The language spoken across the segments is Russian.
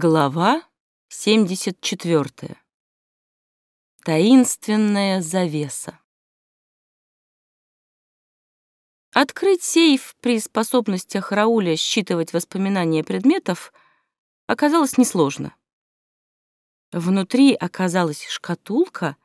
Глава 74. Таинственная завеса. Открыть сейф при способностях Рауля считывать воспоминания предметов оказалось несложно. Внутри оказалась шкатулка,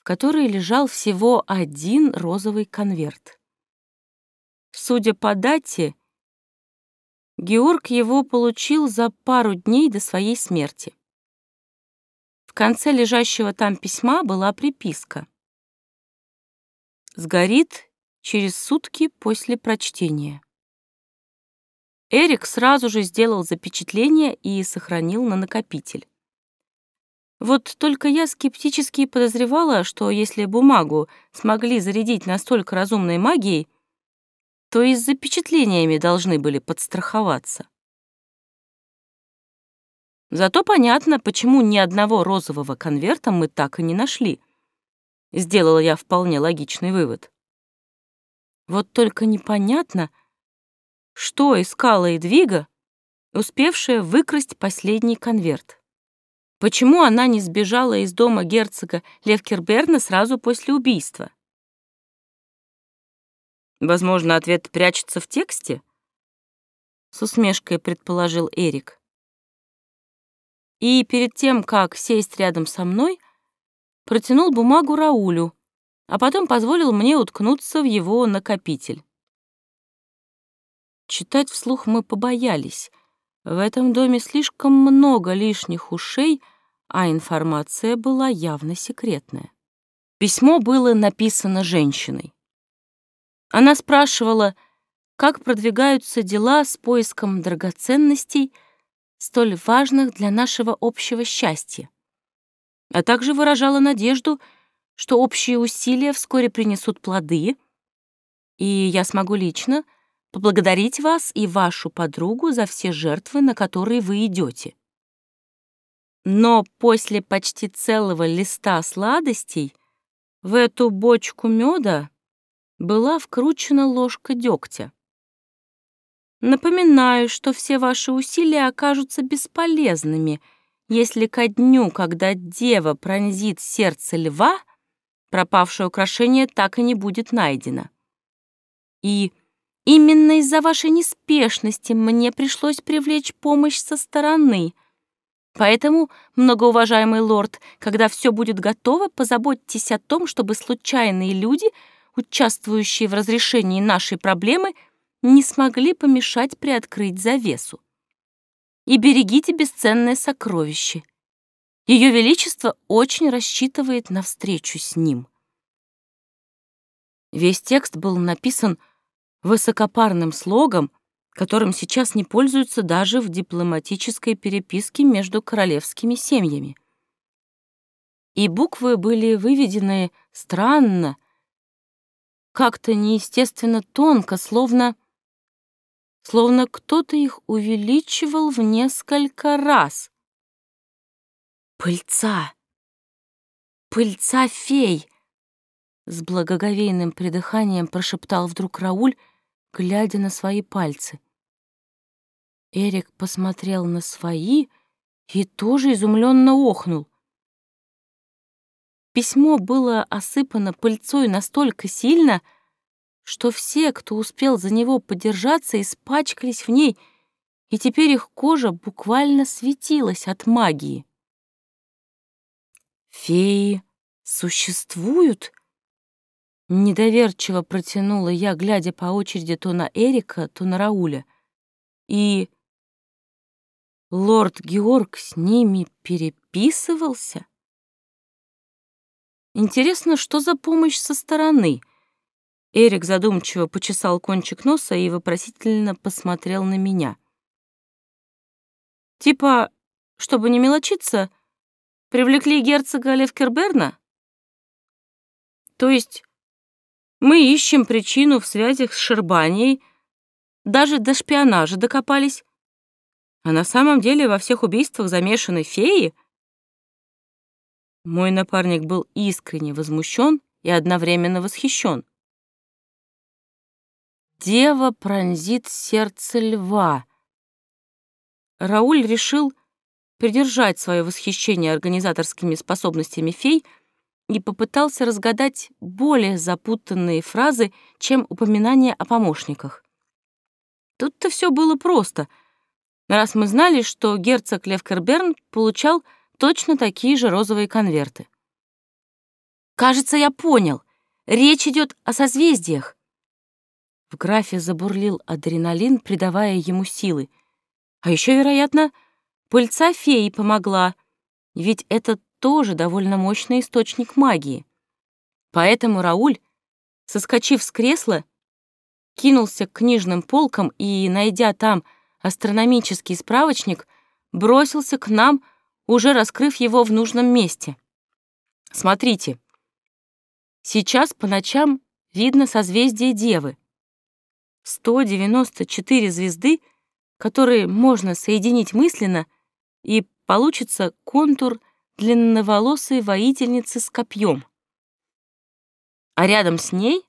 в которой лежал всего один розовый конверт. Судя по дате, Георг его получил за пару дней до своей смерти. В конце лежащего там письма была приписка. «Сгорит через сутки после прочтения». Эрик сразу же сделал запечатление и сохранил на накопитель. Вот только я скептически подозревала, что если бумагу смогли зарядить настолько разумной магией, то и с запечатлениями должны были подстраховаться. Зато понятно, почему ни одного розового конверта мы так и не нашли. Сделала я вполне логичный вывод. Вот только непонятно, что искала Эдвига, успевшая выкрасть последний конверт. Почему она не сбежала из дома герцога Левкерберна сразу после убийства? Возможно, ответ прячется в тексте? С усмешкой предположил Эрик. И перед тем, как сесть рядом со мной, протянул бумагу Раулю, а потом позволил мне уткнуться в его накопитель. Читать вслух мы побоялись. В этом доме слишком много лишних ушей, а информация была явно секретная. Письмо было написано женщиной. Она спрашивала, как продвигаются дела с поиском драгоценностей, столь важных для нашего общего счастья, а также выражала надежду, что общие усилия вскоре принесут плоды, и я смогу лично поблагодарить вас и вашу подругу за все жертвы, на которые вы идете. Но после почти целого листа сладостей в эту бочку меда была вкручена ложка дегтя. Напоминаю, что все ваши усилия окажутся бесполезными, если ко дню, когда дева пронзит сердце льва, пропавшее украшение так и не будет найдено. И именно из-за вашей неспешности мне пришлось привлечь помощь со стороны. Поэтому, многоуважаемый лорд, когда все будет готово, позаботьтесь о том, чтобы случайные люди — участвующие в разрешении нашей проблемы, не смогли помешать приоткрыть завесу. И берегите бесценное сокровище. Ее Величество очень рассчитывает на встречу с ним. Весь текст был написан высокопарным слогом, которым сейчас не пользуются даже в дипломатической переписке между королевскими семьями. И буквы были выведены странно, как-то неестественно тонко, словно... Словно кто-то их увеличивал в несколько раз. «Пыльца! Пыльца фей!» С благоговейным придыханием прошептал вдруг Рауль, глядя на свои пальцы. Эрик посмотрел на свои и тоже изумленно охнул. Письмо было осыпано пыльцой настолько сильно, что все, кто успел за него подержаться, испачкались в ней, и теперь их кожа буквально светилась от магии. «Феи существуют?» Недоверчиво протянула я, глядя по очереди то на Эрика, то на Рауля. И лорд Георг с ними переписывался? Интересно, что за помощь со стороны? Эрик задумчиво почесал кончик носа и вопросительно посмотрел на меня. Типа, чтобы не мелочиться, привлекли герцога Левкерберна? То есть мы ищем причину в связях с Шербанией, даже до шпионажа докопались. А на самом деле во всех убийствах замешаны феи — мой напарник был искренне возмущен и одновременно восхищен. Дева пронзит сердце льва. Рауль решил, придержать свое восхищение организаторскими способностями фей и попытался разгадать более запутанные фразы, чем упоминания о помощниках. Тут-то все было просто, раз мы знали, что герцог Левкерберн получал точно такие же розовые конверты. «Кажется, я понял. Речь идет о созвездиях». В графе забурлил адреналин, придавая ему силы. А еще, вероятно, пыльца феи помогла, ведь это тоже довольно мощный источник магии. Поэтому Рауль, соскочив с кресла, кинулся к книжным полкам и, найдя там астрономический справочник, бросился к нам, уже раскрыв его в нужном месте. Смотрите. Сейчас по ночам видно созвездие Девы. 194 звезды, которые можно соединить мысленно, и получится контур длинноволосой воительницы с копьем. А рядом с ней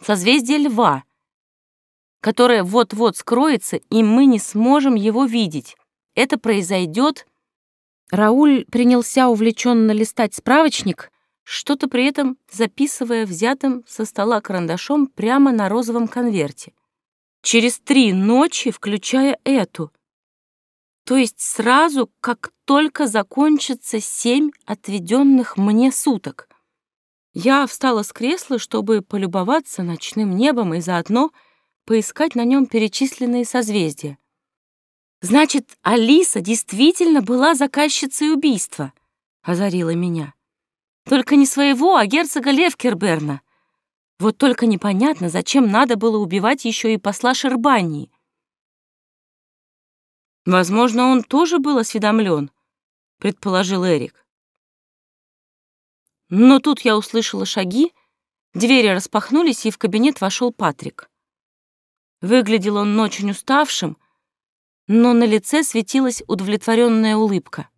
созвездие Льва, которое вот-вот скроется, и мы не сможем его видеть. Это произойдет. Рауль принялся увлеченно листать справочник, что-то при этом записывая взятым со стола карандашом прямо на розовом конверте. Через три ночи, включая эту. То есть сразу, как только закончатся семь отведенных мне суток. Я встала с кресла, чтобы полюбоваться ночным небом и заодно поискать на нем перечисленные созвездия. Значит, Алиса действительно была заказчицей убийства, озарила меня. Только не своего, а герцога Левкерберна. Вот только непонятно, зачем надо было убивать еще и посла Шербании. Возможно, он тоже был осведомлен, предположил Эрик. Но тут я услышала шаги, двери распахнулись, и в кабинет вошел Патрик. Выглядел он очень уставшим, но на лице светилась удовлетворенная улыбка.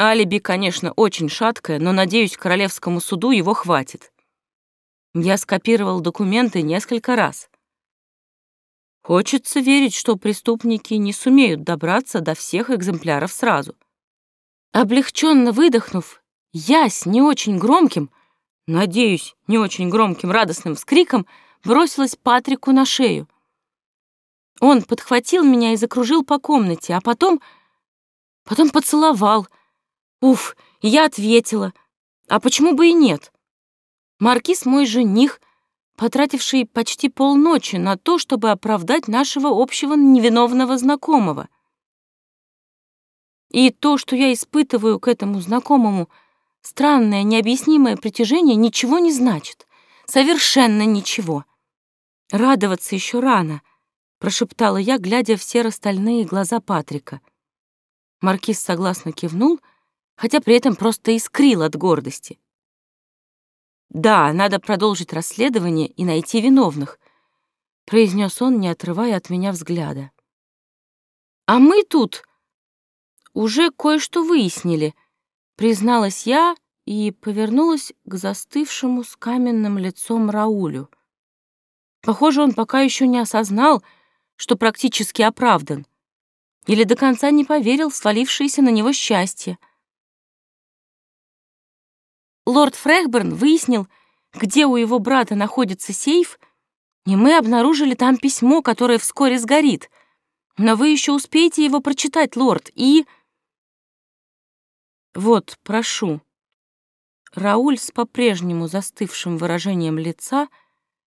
Алиби, конечно, очень шаткое, но, надеюсь, королевскому суду его хватит. Я скопировал документы несколько раз. Хочется верить, что преступники не сумеют добраться до всех экземпляров сразу. Облегченно выдохнув, я с не очень громким, надеюсь, не очень громким радостным скриком бросилась Патрику на шею — он подхватил меня и закружил по комнате, а потом... Потом поцеловал. Уф, я ответила. А почему бы и нет? Маркиз мой жених, потративший почти полночи на то, чтобы оправдать нашего общего невиновного знакомого. И то, что я испытываю к этому знакомому, странное, необъяснимое притяжение, ничего не значит. Совершенно ничего. Радоваться еще рано — прошептала я, глядя в серо-стальные глаза Патрика. Маркиз согласно кивнул, хотя при этом просто искрил от гордости. «Да, надо продолжить расследование и найти виновных», произнес он, не отрывая от меня взгляда. «А мы тут уже кое-что выяснили», призналась я и повернулась к застывшему с каменным лицом Раулю. Похоже, он пока еще не осознал, что практически оправдан, или до конца не поверил в свалившееся на него счастье. Лорд Фрехберн выяснил, где у его брата находится сейф, и мы обнаружили там письмо, которое вскоре сгорит. Но вы еще успеете его прочитать, лорд, и... Вот, прошу. Рауль с по-прежнему застывшим выражением лица —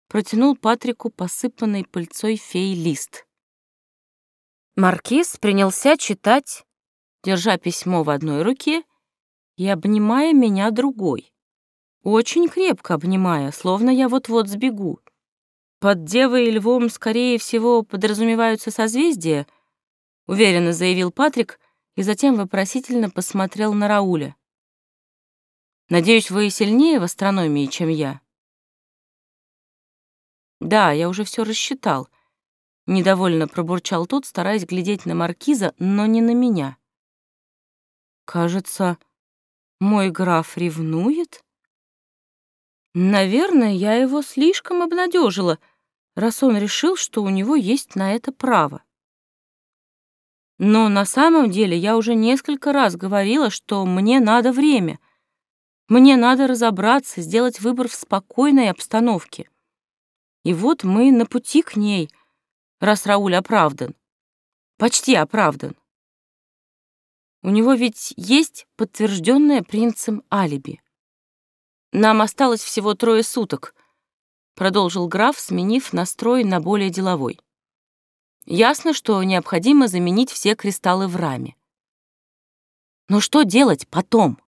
протянул Патрику посыпанный пыльцой фей лист. Маркиз принялся читать, держа письмо в одной руке и обнимая меня другой. Очень крепко обнимая, словно я вот-вот сбегу. Под Девой и Львом, скорее всего, подразумеваются созвездия, уверенно заявил Патрик и затем вопросительно посмотрел на Рауля. «Надеюсь, вы сильнее в астрономии, чем я?» Да, я уже все рассчитал. Недовольно пробурчал тот, стараясь глядеть на маркиза, но не на меня. Кажется, мой граф ревнует? Наверное, я его слишком обнадежила, раз он решил, что у него есть на это право. Но на самом деле я уже несколько раз говорила, что мне надо время. Мне надо разобраться, сделать выбор в спокойной обстановке. И вот мы на пути к ней, раз Рауль оправдан. Почти оправдан. У него ведь есть подтвержденное принцем алиби. Нам осталось всего трое суток, продолжил граф, сменив настрой на более деловой. Ясно, что необходимо заменить все кристаллы в раме. Но что делать потом?